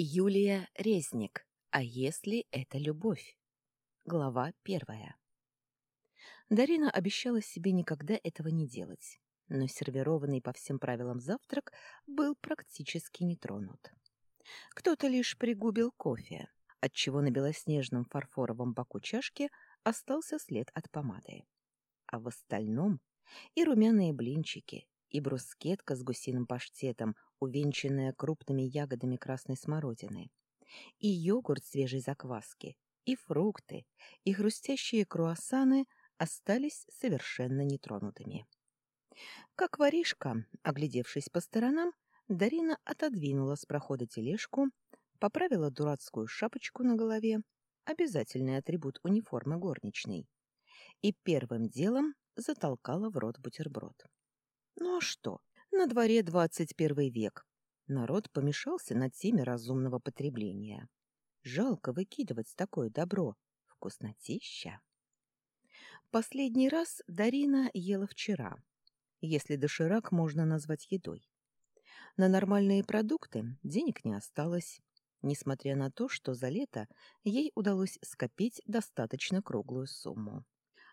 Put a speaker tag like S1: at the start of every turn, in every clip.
S1: Юлия Резник. А если это любовь? Глава первая. Дарина обещала себе никогда этого не делать, но сервированный по всем правилам завтрак был практически не тронут. Кто-то лишь пригубил кофе, отчего на белоснежном фарфоровом боку чашки остался след от помады. А в остальном и румяные блинчики, и брускетка с гусиным паштетом, увенчанная крупными ягодами красной смородины, и йогурт свежей закваски, и фрукты, и хрустящие круассаны остались совершенно нетронутыми. Как воришка, оглядевшись по сторонам, Дарина отодвинула с прохода тележку, поправила дурацкую шапочку на голове, обязательный атрибут униформы горничной, и первым делом затолкала в рот бутерброд. Ну а что? На дворе двадцать первый век. Народ помешался над теме разумного потребления. Жалко выкидывать такое добро. Вкуснотища. Последний раз Дарина ела вчера, если доширак можно назвать едой. На нормальные продукты денег не осталось, несмотря на то, что за лето ей удалось скопить достаточно круглую сумму.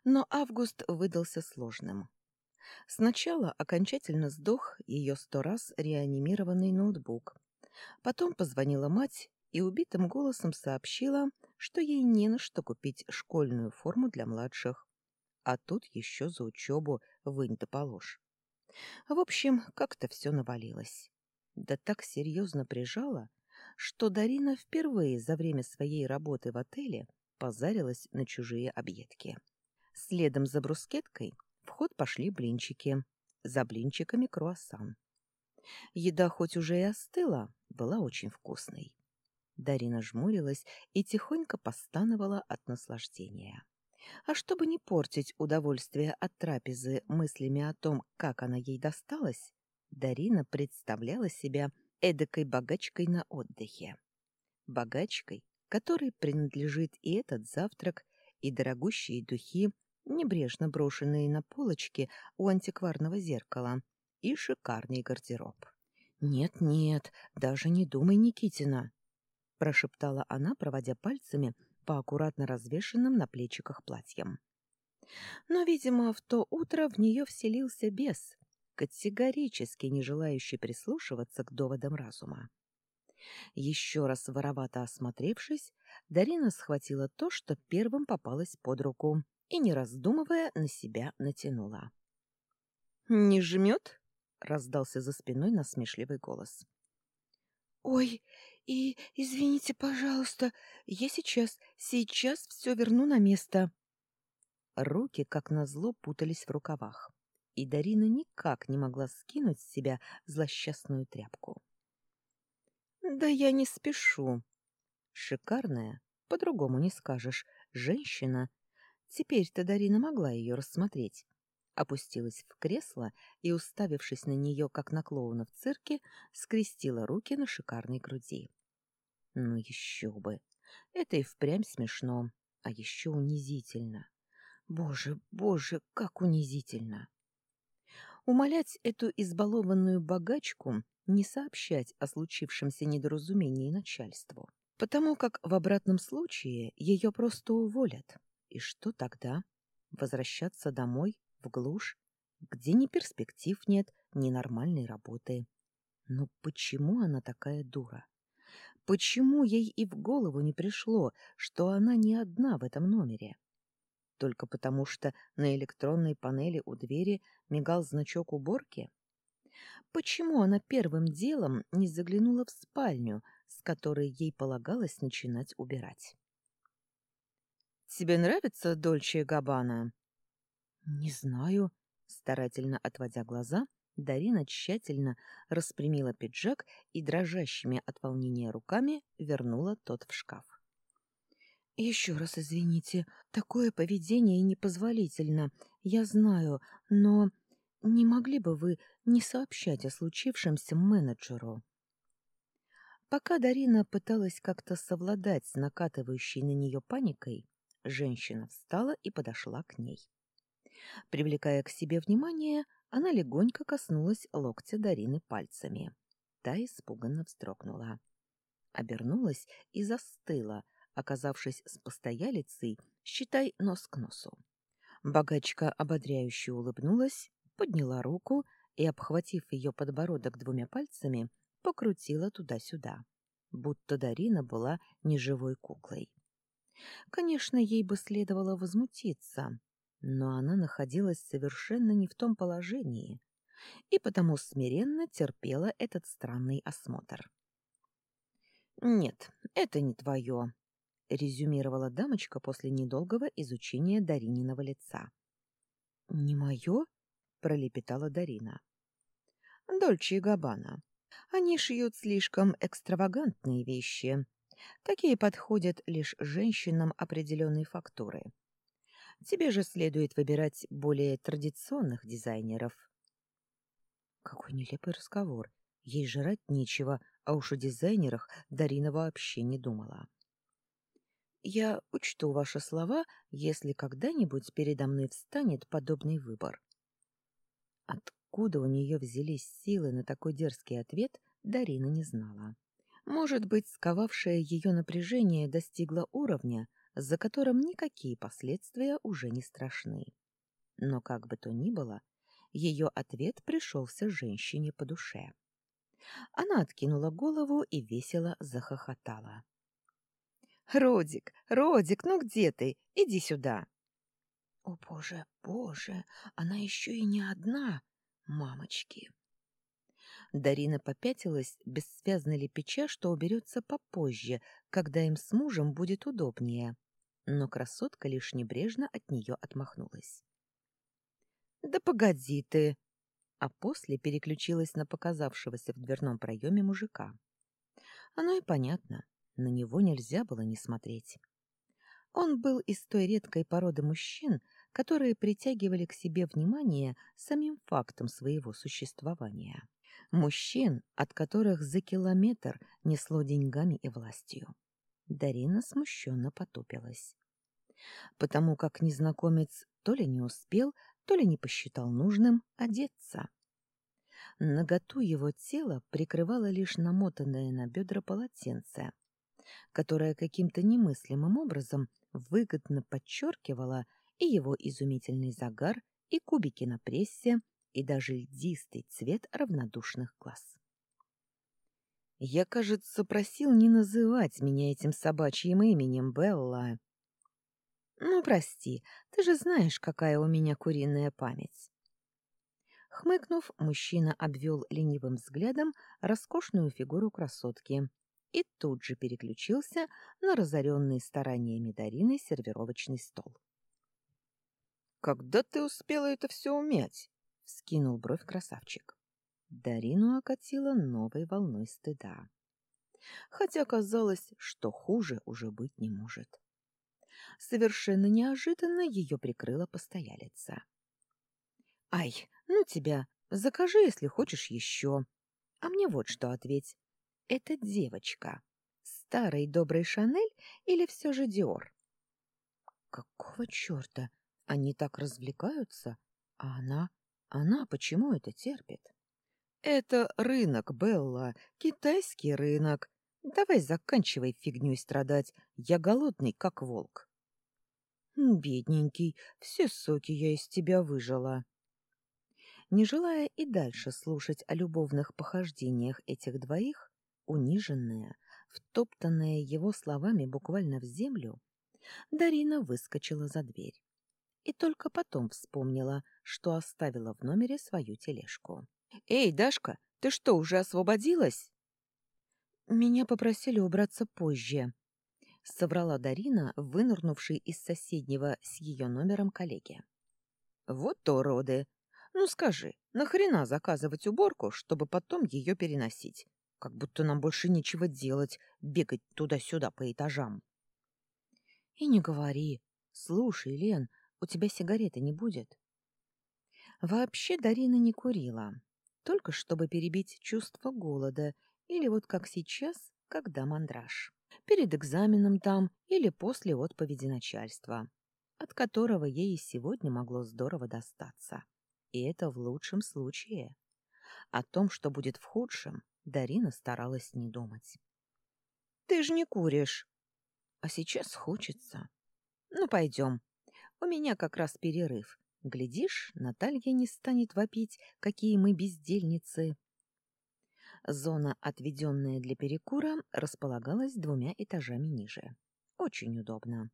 S1: Но август выдался сложным. Сначала окончательно сдох ее сто раз реанимированный ноутбук. Потом позвонила мать и убитым голосом сообщила, что ей не на что купить школьную форму для младших. А тут еще за учебу вынь да положь. В общем, как-то все навалилось. Да так серьезно прижала, что Дарина впервые за время своей работы в отеле позарилась на чужие объедки. Следом за брускеткой ход пошли блинчики. За блинчиками круассан. Еда хоть уже и остыла, была очень вкусной. Дарина жмурилась и тихонько постановала от наслаждения. А чтобы не портить удовольствие от трапезы мыслями о том, как она ей досталась, Дарина представляла себя эдакой богачкой на отдыхе. Богачкой, которой принадлежит и этот завтрак, и дорогущие духи, небрежно брошенные на полочке у антикварного зеркала, и шикарный гардероб. «Нет-нет, даже не думай, Никитина!» — прошептала она, проводя пальцами по аккуратно развешенным на плечиках платьям. Но, видимо, в то утро в нее вселился бес, категорически не желающий прислушиваться к доводам разума. Еще раз воровато осмотревшись, Дарина схватила то, что первым попалось под руку, и, не раздумывая, на себя натянула. «Не жмет?» — раздался за спиной насмешливый голос.
S2: «Ой, и извините, пожалуйста, я сейчас, сейчас все верну на место».
S1: Руки, как назло, путались в рукавах, и Дарина никак не могла скинуть с себя злосчастную тряпку. «Да я не спешу». Шикарная, по-другому не скажешь, женщина Теперь-то Дарина могла ее рассмотреть. Опустилась в кресло и, уставившись на нее, как на клоуна в цирке, скрестила руки на шикарной груди. Ну еще бы! Это и впрямь смешно, а еще унизительно. Боже, боже, как унизительно! Умолять эту избалованную богачку не сообщать о случившемся недоразумении начальству, потому как в обратном случае ее просто уволят. И что тогда? Возвращаться домой, в глушь, где ни перспектив нет, ни нормальной работы. Но почему она такая дура? Почему ей и в голову не пришло, что она не одна в этом номере? Только потому, что на электронной панели у двери мигал значок уборки? Почему она первым делом не заглянула в спальню, с которой ей полагалось начинать убирать? Тебе нравится Дольче Габбана? Не знаю, старательно отводя глаза, Дарина тщательно распрямила пиджак и дрожащими от волнения руками вернула тот в шкаф. «Еще раз извините, такое поведение непозволительно, я знаю, но не могли бы вы не сообщать о случившемся менеджеру?» Пока Дарина пыталась как-то совладать с накатывающей на нее паникой, Женщина встала и подошла к ней. Привлекая к себе внимание, она легонько коснулась локтя Дарины пальцами. Та испуганно вздрогнула. обернулась и застыла, оказавшись с постоялицей, считай, нос к носу. Богачка ободряюще улыбнулась, подняла руку и, обхватив ее подбородок двумя пальцами, покрутила туда-сюда, будто Дарина была неживой куклой. Конечно, ей бы следовало возмутиться, но она находилась совершенно не в том положении и потому смиренно терпела этот странный осмотр. «Нет, это не твое», — резюмировала дамочка после недолгого изучения Дарининого лица. «Не мое?» — пролепетала Дарина. «Дольче и Габбана. Они шьют слишком экстравагантные вещи. Такие подходят лишь женщинам определенной фактуры. Тебе же следует выбирать более традиционных дизайнеров». Какой нелепый разговор. Ей жрать нечего, а уж о дизайнерах Дарина вообще не думала. Я учту ваши слова, если когда-нибудь передо мной встанет подобный выбор. Откуда у нее взялись силы на такой дерзкий ответ, Дарина не знала. Может быть, сковавшее ее напряжение достигло уровня, за которым никакие последствия уже не страшны. Но как бы то ни было, ее ответ пришелся женщине по душе. Она откинула голову и весело захохотала. «Родик, Родик, ну где ты? Иди сюда!» «О, боже, боже, она еще и не одна, мамочки!» Дарина попятилась, бессвязно лепеча, что уберется попозже, когда им с мужем будет удобнее. Но красотка лишь небрежно от нее отмахнулась. «Да погоди ты!» а после переключилась на показавшегося в дверном проеме мужика. Оно и понятно, на него нельзя было не смотреть. Он был из той редкой породы мужчин, которые притягивали к себе внимание самим фактом своего существования. Мужчин, от которых за километр несло деньгами и властью. Дарина смущенно потупилась. Потому как незнакомец то ли не успел, то ли не посчитал нужным одеться. Наготу его тела прикрывало лишь намотанное на бедра полотенце, которое каким-то немыслимым образом выгодно подчеркивало и его изумительный загар, и кубики на прессе, и даже льдистый цвет равнодушных глаз. «Я, кажется, просил не называть меня этим собачьим именем, Белла», «Ну, прости, ты же знаешь, какая у меня куриная память». Хмыкнув, мужчина обвел ленивым взглядом роскошную фигуру красотки и тут же переключился на разоренный стараниями Дарины сервировочный стол. «Когда ты успела это все умять?» — вскинул бровь красавчик. Дарину окатила новой волной стыда. Хотя казалось, что хуже уже быть не может. Совершенно неожиданно ее прикрыла постоялица. «Ай, ну тебя, закажи, если хочешь еще. А мне вот что ответь. Это девочка. Старый добрый Шанель или все же Диор?» «Какого черта? Они так развлекаются? А она... Она почему это терпит?» «Это рынок, Белла, китайский рынок. Давай заканчивай фигню страдать. Я голодный, как волк». «Бедненький, все соки я из тебя выжила». Не желая и дальше слушать о любовных похождениях этих двоих, униженная, втоптанная его словами буквально в землю, Дарина выскочила за дверь. И только потом вспомнила, что оставила в номере свою тележку. «Эй, Дашка, ты что, уже освободилась?» «Меня попросили убраться позже», — соврала Дарина, вынырнувшей из соседнего с ее номером коллеги. «Вот то, роды! Ну скажи, нахрена заказывать уборку, чтобы потом ее переносить? Как будто нам больше нечего делать, бегать туда-сюда по этажам». «И не говори. Слушай, Лен, у тебя сигареты не будет?» Вообще Дарина не курила, только чтобы перебить чувство голода или вот как сейчас, когда мандраж перед экзаменом там или после отповеди начальства, от которого ей и сегодня могло здорово достаться. И это в лучшем случае. О том, что будет в худшем, Дарина старалась не думать.
S2: Ты же не куришь. А сейчас хочется. Ну, пойдем. У меня как раз перерыв. Глядишь, Наталья не станет вопить, какие мы бездельницы. Зона, отведенная для перекура, располагалась двумя этажами ниже. Очень удобно.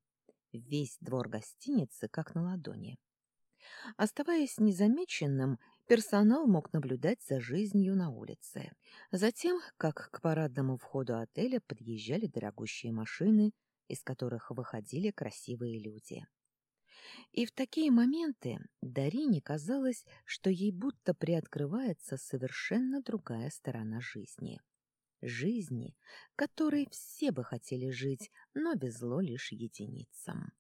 S2: Весь двор гостиницы как на ладони. Оставаясь незамеченным, персонал мог наблюдать за жизнью на улице. Затем, как к парадному входу отеля подъезжали дорогущие машины, из которых выходили красивые люди. И в такие моменты Дарине казалось, что ей будто приоткрывается совершенно другая сторона жизни. Жизни, которой все бы хотели жить, но везло лишь единицам.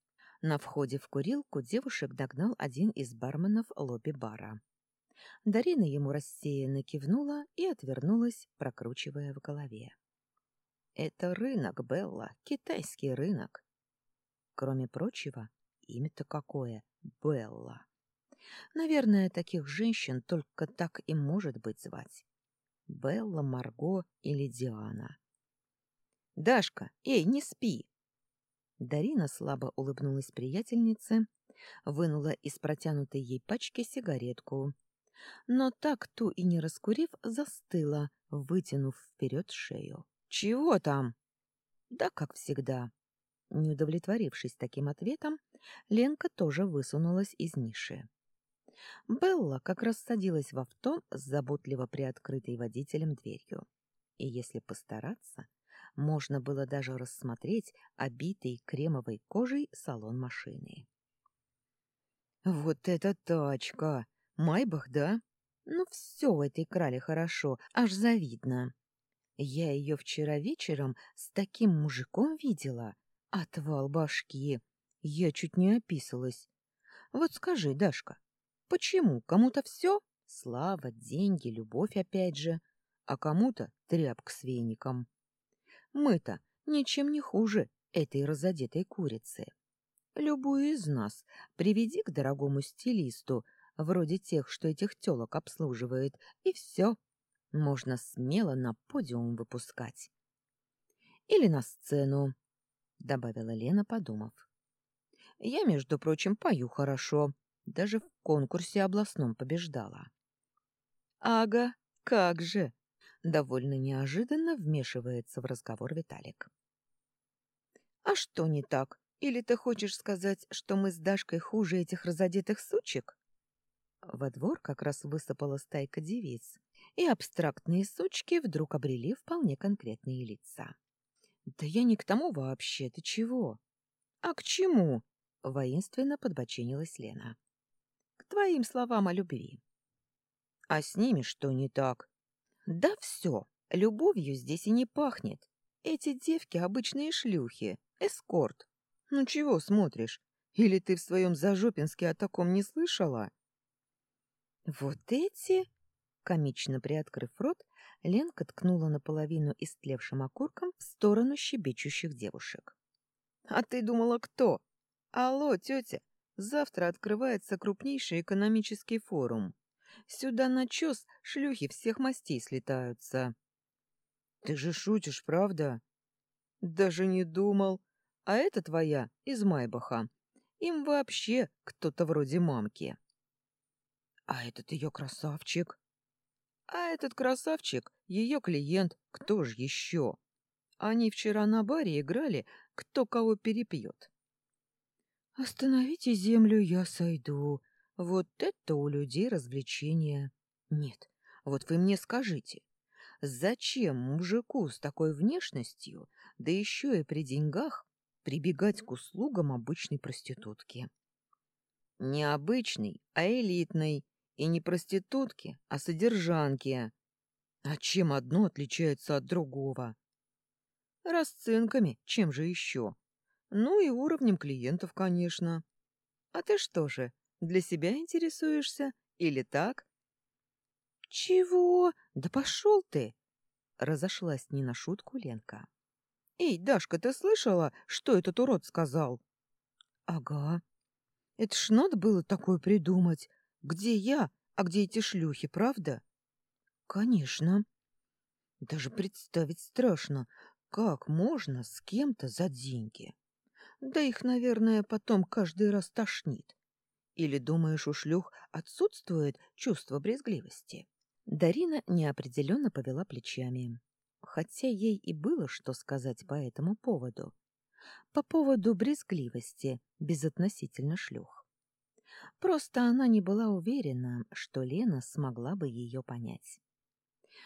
S2: На входе в курилку девушек догнал один из барменов лобби-бара. Дарина ему рассеянно кивнула и отвернулась, прокручивая в голове. «Это рынок, Белла, китайский рынок». Кроме прочего, имя-то какое — Белла. Наверное, таких женщин только так и может быть звать. Белла, Марго или Диана. «Дашка, эй, не спи!» Дарина слабо улыбнулась приятельнице, вынула из протянутой ей пачки сигаретку, но так ту и не раскурив, застыла, вытянув вперед шею. «Чего там?» «Да, как всегда». Не удовлетворившись таким ответом, Ленка тоже высунулась из ниши. Белла как раз садилась в авто с заботливо приоткрытой водителем дверью. И если постараться, можно было даже рассмотреть обитый кремовой кожей салон машины. «Вот это тачка! Майбах, да? Ну, все в этой крале хорошо, аж завидно. Я ее вчера вечером с таким мужиком видела. Отвал башки. Я чуть не описалась. Вот скажи, Дашка, почему кому-то все? Слава, деньги, любовь опять же, а кому-то тряпка с веником. Мы-то ничем не хуже этой разодетой курицы. Любую из нас приведи к дорогому стилисту, вроде тех, что этих телок обслуживает, и все. Можно смело на подиум выпускать. Или на сцену, — добавила Лена, подумав. Я, между прочим, пою хорошо. Даже в конкурсе областном побеждала. Ага, как же! Довольно неожиданно вмешивается в разговор Виталик. А что не так? Или ты хочешь сказать, что мы с Дашкой хуже этих разодетых сучек? Во двор как раз высыпала стайка девиц, и абстрактные сучки вдруг обрели вполне конкретные лица. «Да я не к тому вообще, ты чего?» «А к чему?» — воинственно подбочинилась Лена. «К твоим словам о любви». «А с ними что не так?» Да все, любовью здесь и не пахнет. Эти девки обычные шлюхи, эскорт. Ну чего смотришь? Или ты в своем Зажопинске о таком не слышала? Вот эти... Комично приоткрыв рот, Ленка ткнула наполовину истлевшим окурком в сторону щебечущих девушек. — А ты думала, кто? Алло, тетя, завтра открывается крупнейший экономический форум. Сюда на чес шлюхи всех мастей слетаются. Ты же шутишь, правда? Даже не думал. А это твоя из Майбаха. Им вообще кто-то вроде мамки. А этот ее красавчик. А этот красавчик — ее клиент, кто же еще? Они вчера на баре играли, кто кого перепьет. «Остановите землю, я сойду», вот это у людей развлечение. Нет, вот вы мне скажите, зачем мужику с такой внешностью, да еще и при деньгах, прибегать к услугам обычной проститутки? Не обычной, а элитной. И не проститутки, а содержанки. А чем одно отличается от другого? Расценками, чем же еще? Ну и уровнем клиентов, конечно. А ты что же, для себя интересуешься или так? Чего? Да пошел ты! Разошлась не на шутку Ленка. Эй, Дашка, ты слышала, что этот урод сказал? Ага. Это ж надо было такое придумать. Где я, а где эти шлюхи, правда? Конечно. Даже представить страшно, Как можно с кем-то за деньги? Да их, наверное, потом каждый раз тошнит. Или думаешь, у шлюх отсутствует чувство брезгливости? Дарина неопределенно повела плечами, хотя ей и было что сказать по этому поводу. По поводу брезгливости, безотносительно шлюх. Просто она не была уверена, что Лена смогла бы ее понять.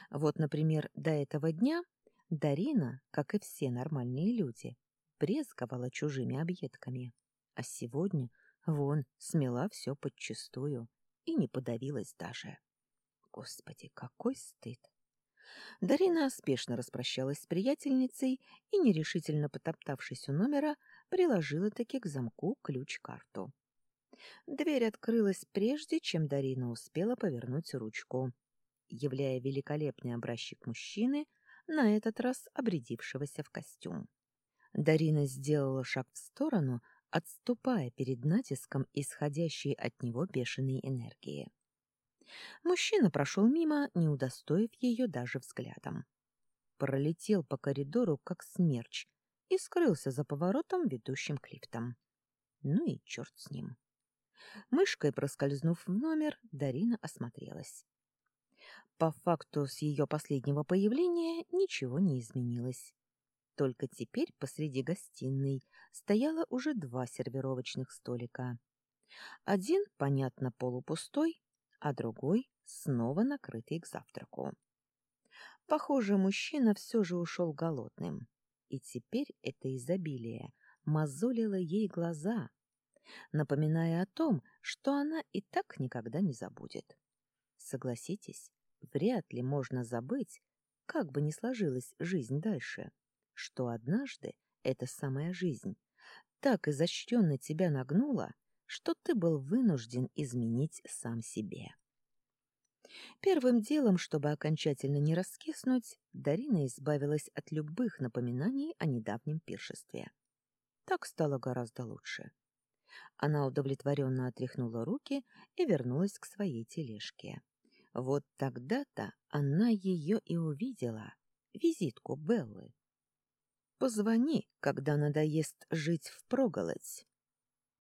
S2: Вот, например, до этого дня Дарина, как и все нормальные люди, брезговала чужими объедками, а сегодня вон смела все подчистую и не подавилась даже. Господи, какой стыд! Дарина спешно распрощалась с приятельницей и, нерешительно потоптавшись у номера, приложила таки к замку ключ-карту. Дверь открылась прежде, чем Дарина успела повернуть ручку, являя великолепный образчик мужчины, на этот раз обрядившегося в костюм. Дарина сделала шаг в сторону, отступая перед натиском исходящей от него бешеной энергии. Мужчина прошел мимо, не удостоив ее даже взглядом. Пролетел по коридору, как смерч, и скрылся за поворотом, ведущим к лифтам. Ну и черт с ним. Мышкой проскользнув в номер, Дарина осмотрелась. По факту с ее последнего появления ничего не изменилось. Только теперь посреди гостиной стояло уже два сервировочных столика. Один, понятно, полупустой, а другой снова накрытый к завтраку. Похоже, мужчина все же ушел голодным, и теперь это изобилие мозолило ей глаза, напоминая о том, что она и так никогда не забудет. Согласитесь, вряд ли можно забыть, как бы ни сложилась жизнь дальше, что однажды эта самая жизнь так изощренно тебя нагнула, что ты был вынужден изменить сам себе. Первым делом, чтобы окончательно не раскиснуть, Дарина избавилась от любых напоминаний о недавнем пиршестве. Так стало гораздо лучше. Она удовлетворенно отряхнула руки и вернулась к своей тележке. Вот тогда-то она ее и увидела, визитку Беллы. «Позвони, когда надоест жить впроголодь».